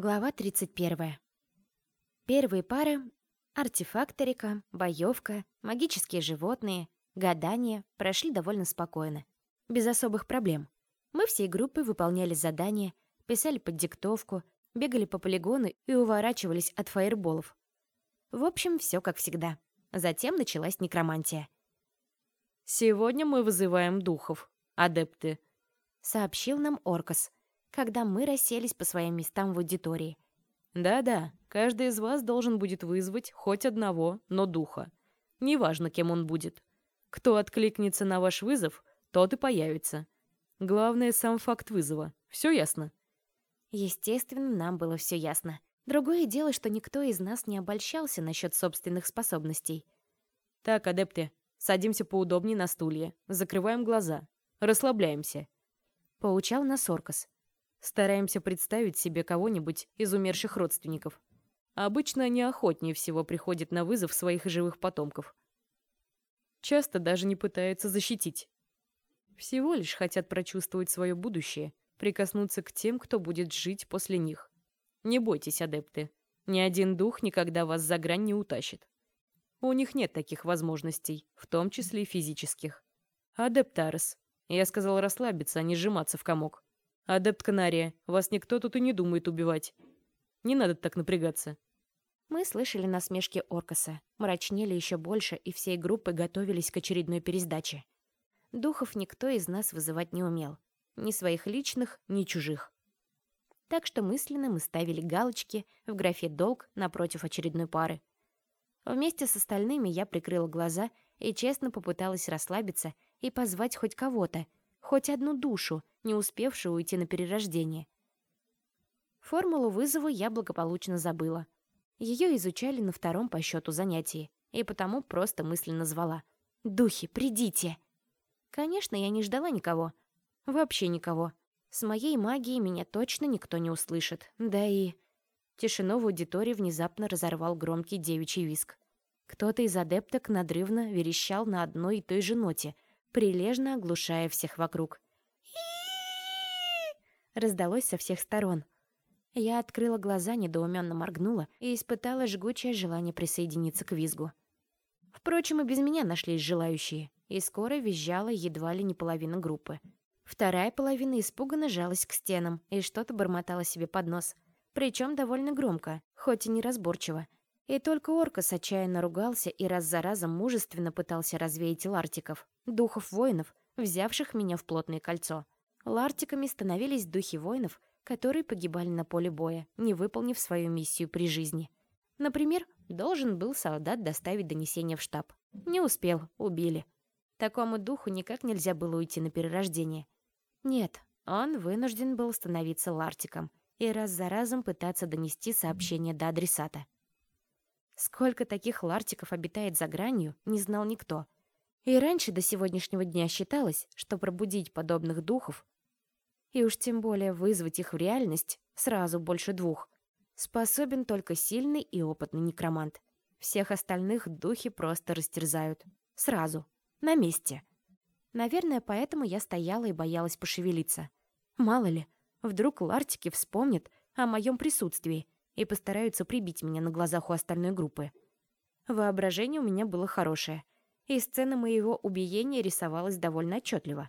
Глава 31. Первые пары — артефакторика, боевка, магические животные, гадания — прошли довольно спокойно, без особых проблем. Мы всей группой выполняли задания, писали под диктовку, бегали по полигону и уворачивались от фаерболов. В общем, все как всегда. Затем началась некромантия. «Сегодня мы вызываем духов, адепты», — сообщил нам Оркас — когда мы расселись по своим местам в аудитории. «Да-да, каждый из вас должен будет вызвать хоть одного, но духа. Неважно, кем он будет. Кто откликнется на ваш вызов, тот и появится. Главное, сам факт вызова. Все ясно?» Естественно, нам было все ясно. Другое дело, что никто из нас не обольщался насчет собственных способностей. «Так, адепты, садимся поудобнее на стулья, закрываем глаза, расслабляемся», — поучал нас Оркас. Стараемся представить себе кого-нибудь из умерших родственников. обычно они охотнее всего приходят на вызов своих живых потомков. Часто даже не пытаются защитить. Всего лишь хотят прочувствовать свое будущее, прикоснуться к тем, кто будет жить после них. Не бойтесь, адепты. Ни один дух никогда вас за грань не утащит. У них нет таких возможностей, в том числе и физических. Адептарес. Я сказал расслабиться, а не сжиматься в комок. «Адепт Канария, вас никто тут и не думает убивать. Не надо так напрягаться». Мы слышали насмешки Оркаса, мрачнели еще больше, и всей группой готовились к очередной пересдаче. Духов никто из нас вызывать не умел. Ни своих личных, ни чужих. Так что мысленно мы ставили галочки в графе «Долг» напротив очередной пары. Вместе с остальными я прикрыла глаза и честно попыталась расслабиться и позвать хоть кого-то, хоть одну душу, не успевшую уйти на перерождение. Формулу вызова я благополучно забыла. Ее изучали на втором по счету занятии, и потому просто мысленно звала. «Духи, придите!» Конечно, я не ждала никого. Вообще никого. С моей магией меня точно никто не услышит. Да и... Тишину в аудитории внезапно разорвал громкий девичий виск. Кто-то из адепток надрывно верещал на одной и той же ноте — прилежно оглушая всех вокруг. Раздалось со всех сторон. Я открыла глаза, недоуменно моргнула и испытала жгучее желание присоединиться к визгу. Впрочем, и без меня нашлись желающие, и скоро визжала едва ли не половина группы. Вторая половина испуганно жалась к стенам и что-то бормотала себе под нос, причем довольно громко, хоть и неразборчиво. И только Оркас отчаянно ругался и раз за разом мужественно пытался развеять лартиков, духов воинов, взявших меня в плотное кольцо. Лартиками становились духи воинов, которые погибали на поле боя, не выполнив свою миссию при жизни. Например, должен был солдат доставить донесение в штаб. Не успел, убили. Такому духу никак нельзя было уйти на перерождение. Нет, он вынужден был становиться лартиком и раз за разом пытаться донести сообщение до адресата. Сколько таких лартиков обитает за гранью, не знал никто. И раньше до сегодняшнего дня считалось, что пробудить подобных духов, и уж тем более вызвать их в реальность, сразу больше двух, способен только сильный и опытный некромант. Всех остальных духи просто растерзают. Сразу. На месте. Наверное, поэтому я стояла и боялась пошевелиться. Мало ли, вдруг лартики вспомнят о моем присутствии — и постараются прибить меня на глазах у остальной группы. Воображение у меня было хорошее, и сцена моего убиения рисовалась довольно отчетливо.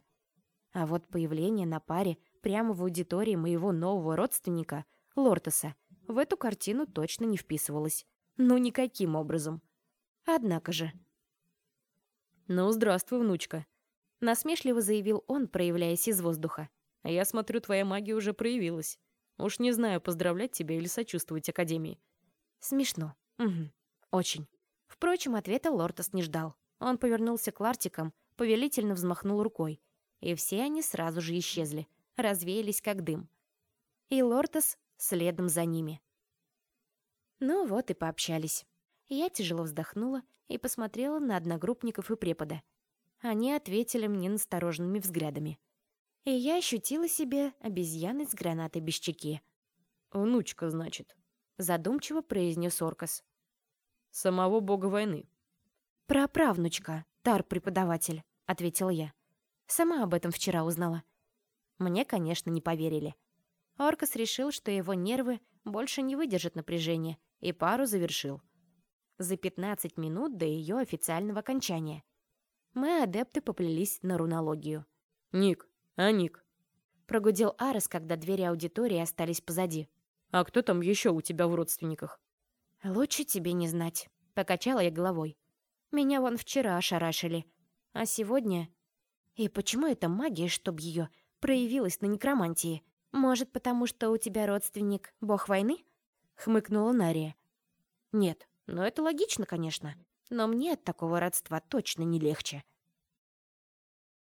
А вот появление на паре прямо в аудитории моего нового родственника, Лортеса, в эту картину точно не вписывалось. Ну, никаким образом. Однако же... «Ну, здравствуй, внучка», — насмешливо заявил он, проявляясь из воздуха. «Я смотрю, твоя магия уже проявилась. Уж не знаю, поздравлять тебя или сочувствовать Академии. Смешно. Угу. Очень. Впрочем, ответа Лортос не ждал. Он повернулся к Лартикам, повелительно взмахнул рукой. И все они сразу же исчезли, развеялись как дым. И Лортос следом за ними. Ну вот и пообщались. Я тяжело вздохнула и посмотрела на одногруппников и препода. Они ответили мне настороженными взглядами и я ощутила себе обезьяной с гранатой без чеки. «Внучка, значит», — задумчиво произнес Оркас. «Самого бога войны». «Праправнучка, тар-преподаватель», — ответила я. Сама об этом вчера узнала. Мне, конечно, не поверили. Оркас решил, что его нервы больше не выдержит напряжения, и пару завершил. За 15 минут до ее официального окончания. Мы, адепты, поплелись на рунологию. «Ник, а Ник?» Прогудел Арес, когда двери аудитории остались позади. «А кто там еще у тебя в родственниках?» «Лучше тебе не знать», — покачала я головой. «Меня вон вчера ошарашили. А сегодня...» «И почему эта магия, чтоб ее, проявилась на некромантии? Может, потому что у тебя родственник — бог войны?» — хмыкнула Нария. «Нет, ну это логично, конечно. Но мне от такого родства точно не легче».